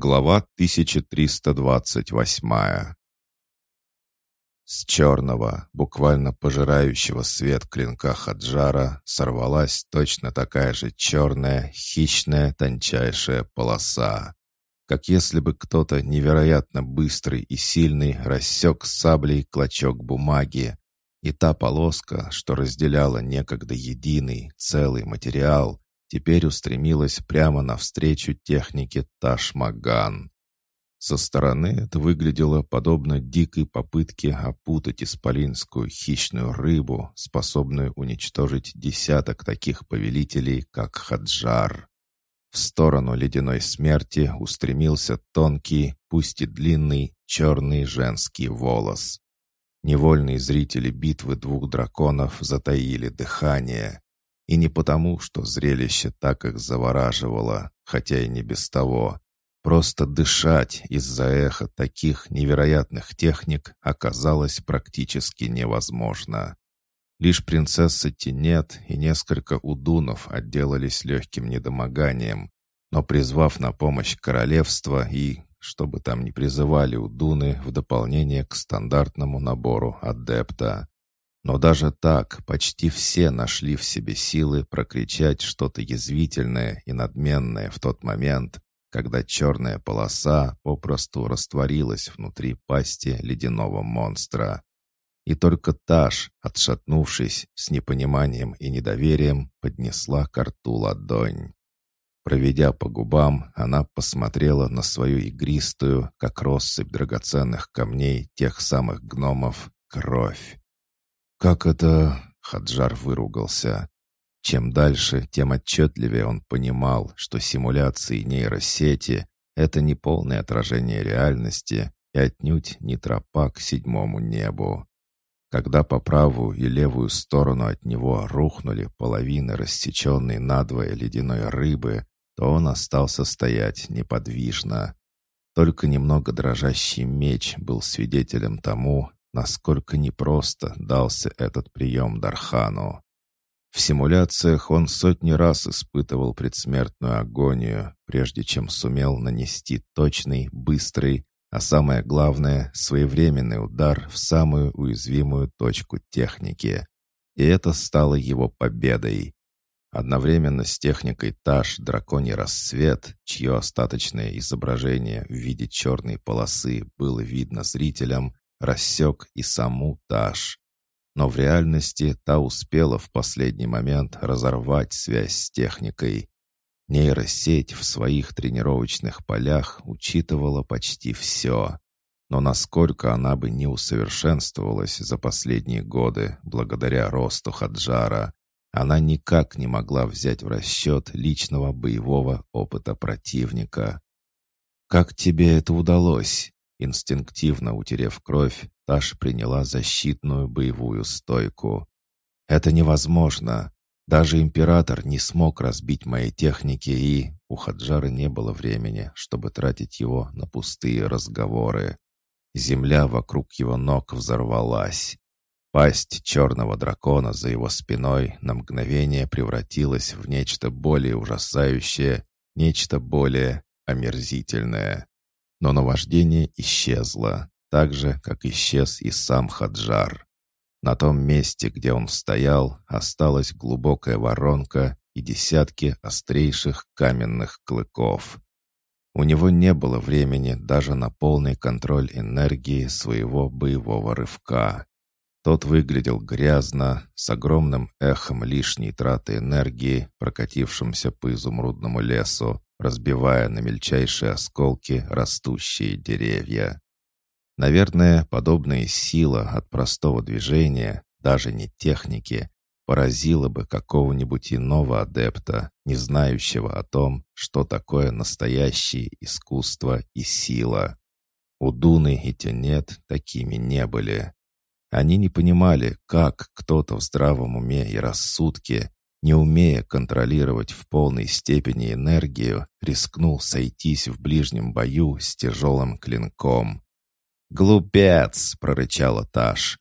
Глава 1328 С черного, буквально пожирающего свет клинка Хаджара, сорвалась точно такая же черная, хищная, тончайшая полоса. Как если бы кто-то невероятно быстрый и сильный рассек саблей клочок бумаги, и та полоска, что разделяла некогда единый, целый материал, теперь устремилась прямо навстречу технике Ташмаган. Со стороны это выглядело подобно дикой попытке опутать исполинскую хищную рыбу, способную уничтожить десяток таких повелителей, как Хаджар. В сторону ледяной смерти устремился тонкий, пусть и длинный, черный женский волос. Невольные зрители битвы двух драконов затаили дыхание. И не потому, что зрелище так их завораживало, хотя и не без того. Просто дышать из-за эха таких невероятных техник оказалось практически невозможно. Лишь принцесса Тинет и несколько удунов отделались легким недомоганием, но призвав на помощь королевство и, чтобы там не призывали удуны в дополнение к стандартному набору адепта. Но даже так почти все нашли в себе силы прокричать что-то язвительное и надменное в тот момент, когда черная полоса попросту растворилась внутри пасти ледяного монстра. И только Таш, отшатнувшись с непониманием и недоверием, поднесла к рту ладонь. Проведя по губам, она посмотрела на свою игристую, как россыпь драгоценных камней тех самых гномов, кровь. «Как это...» — Хаджар выругался. Чем дальше, тем отчетливее он понимал, что симуляции нейросети — это не полное отражение реальности и отнюдь не тропа к седьмому небу. Когда по правую и левую сторону от него рухнули половины рассеченной надвое ледяной рыбы, то он остался стоять неподвижно. Только немного дрожащий меч был свидетелем тому, насколько непросто дался этот прием Дархану. В симуляциях он сотни раз испытывал предсмертную агонию, прежде чем сумел нанести точный, быстрый, а самое главное, своевременный удар в самую уязвимую точку техники. И это стало его победой. Одновременно с техникой Таш драконий рассвет, чье остаточное изображение в виде черной полосы было видно зрителям, рассек и саму Таш. Но в реальности та успела в последний момент разорвать связь с техникой. Нейросеть в своих тренировочных полях учитывала почти все. Но насколько она бы не усовершенствовалась за последние годы благодаря росту Хаджара, она никак не могла взять в расчет личного боевого опыта противника. «Как тебе это удалось?» Инстинктивно утерев кровь, Таш приняла защитную боевую стойку. «Это невозможно. Даже император не смог разбить мои техники, и у Хаджара не было времени, чтобы тратить его на пустые разговоры. Земля вокруг его ног взорвалась. Пасть черного дракона за его спиной на мгновение превратилась в нечто более ужасающее, нечто более омерзительное. Но наваждение исчезло, так же, как исчез и сам Хаджар. На том месте, где он стоял, осталась глубокая воронка и десятки острейших каменных клыков. У него не было времени даже на полный контроль энергии своего боевого рывка. Тот выглядел грязно, с огромным эхом лишней траты энергии, прокатившимся по изумрудному лесу, разбивая на мельчайшие осколки растущие деревья. Наверное, подобная сила от простого движения, даже не техники, поразила бы какого-нибудь иного адепта, не знающего о том, что такое настоящее искусство и сила. У Дуны и Тенет такими не были. Они не понимали, как кто-то в здравом уме и рассудке не умея контролировать в полной степени энергию, рискнул сойтись в ближнем бою с тяжелым клинком. «Глупец!» — прорычала Таш.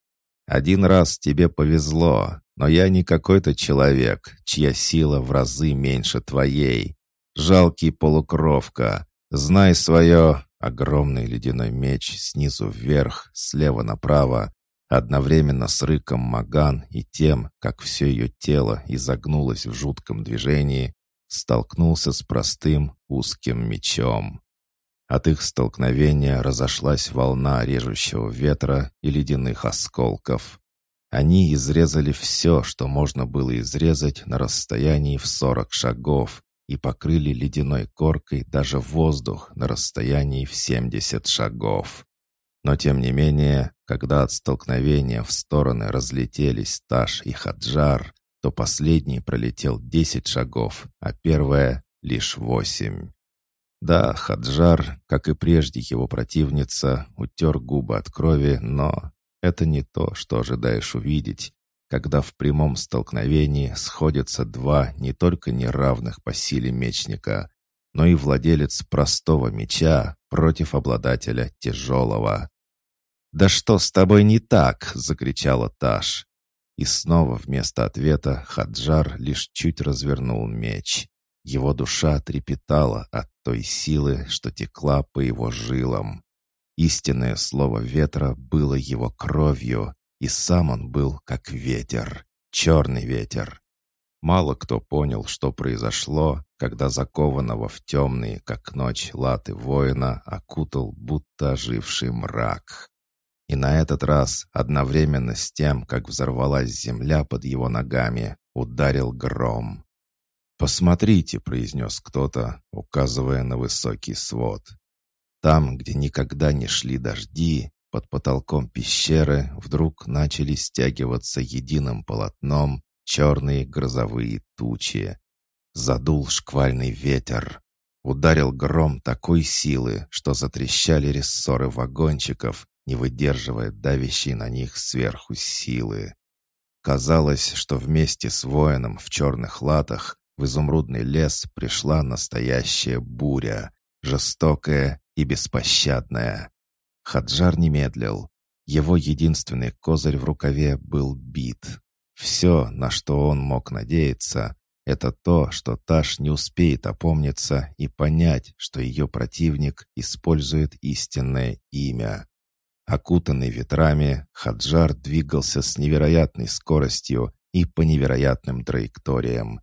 «Один раз тебе повезло, но я не какой-то человек, чья сила в разы меньше твоей. Жалкий полукровка, Знай свое, огромный ледяной меч снизу вверх, слева направо, одновременно с рыком Маган и тем, как все ее тело изогнулось в жутком движении, столкнулся с простым узким мечом. От их столкновения разошлась волна режущего ветра и ледяных осколков. Они изрезали все, что можно было изрезать на расстоянии в сорок шагов, и покрыли ледяной коркой даже воздух на расстоянии в семьдесят шагов. Но тем не менее, когда от столкновения в стороны разлетелись Таш и Хаджар, то последний пролетел десять шагов, а первая — лишь восемь. Да, Хаджар, как и прежде его противница, утер губы от крови, но это не то, что ожидаешь увидеть, когда в прямом столкновении сходятся два не только неравных по силе мечника, но и владелец простого меча против обладателя тяжелого. «Да что с тобой не так?» — закричала Таш. И снова вместо ответа Хаджар лишь чуть развернул меч. Его душа трепетала от той силы, что текла по его жилам. Истинное слово ветра было его кровью, и сам он был как ветер, черный ветер. Мало кто понял, что произошло, когда закованного в темные, как ночь, латы воина окутал будто оживший мрак. И на этот раз, одновременно с тем, как взорвалась земля под его ногами, ударил гром. «Посмотрите», — произнес кто-то, указывая на высокий свод. Там, где никогда не шли дожди, под потолком пещеры вдруг начали стягиваться единым полотном черные грозовые тучи. Задул шквальный ветер. Ударил гром такой силы, что затрещали рессоры вагончиков, не выдерживая давящей на них сверху силы. Казалось, что вместе с воином в черных латах в изумрудный лес пришла настоящая буря, жестокая и беспощадная. Хаджар не медлил. Его единственный козырь в рукаве был бит. Все, на что он мог надеяться, это то, что Таш не успеет опомниться и понять, что ее противник использует истинное имя. Окутанный ветрами, Хаджар двигался с невероятной скоростью и по невероятным траекториям.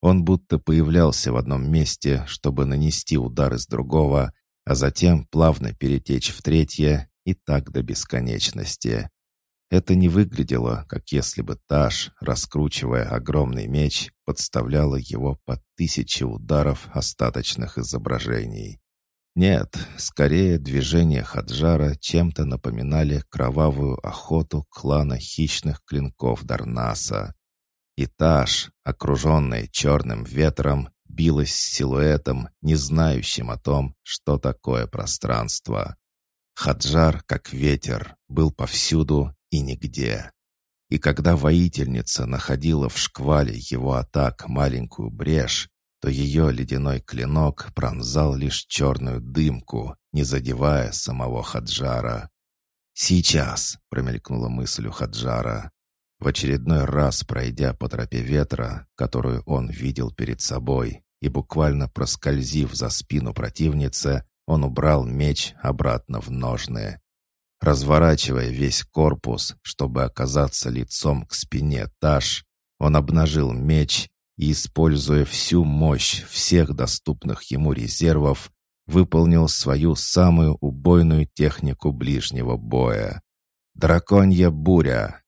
Он будто появлялся в одном месте, чтобы нанести удар из другого, а затем плавно перетечь в третье и так до бесконечности. Это не выглядело, как если бы Таш, раскручивая огромный меч, подставляла его под тысячи ударов остаточных изображений. Нет, скорее движения Хаджара чем-то напоминали кровавую охоту клана хищных клинков Дарнаса. И Таш, окруженная черным ветром, билась с силуэтом, не знающим о том, что такое пространство. Хаджар, как ветер, был повсюду и нигде. И когда воительница находила в шквале его атак маленькую брешь, то ее ледяной клинок пронзал лишь черную дымку, не задевая самого Хаджара. «Сейчас!» — промелькнула мысль у Хаджара. В очередной раз, пройдя по тропе ветра, которую он видел перед собой, и буквально проскользив за спину противницы, он убрал меч обратно в ножны. Разворачивая весь корпус, чтобы оказаться лицом к спине Таш, он обнажил меч и, используя всю мощь всех доступных ему резервов, выполнил свою самую убойную технику ближнего боя. Драконья буря.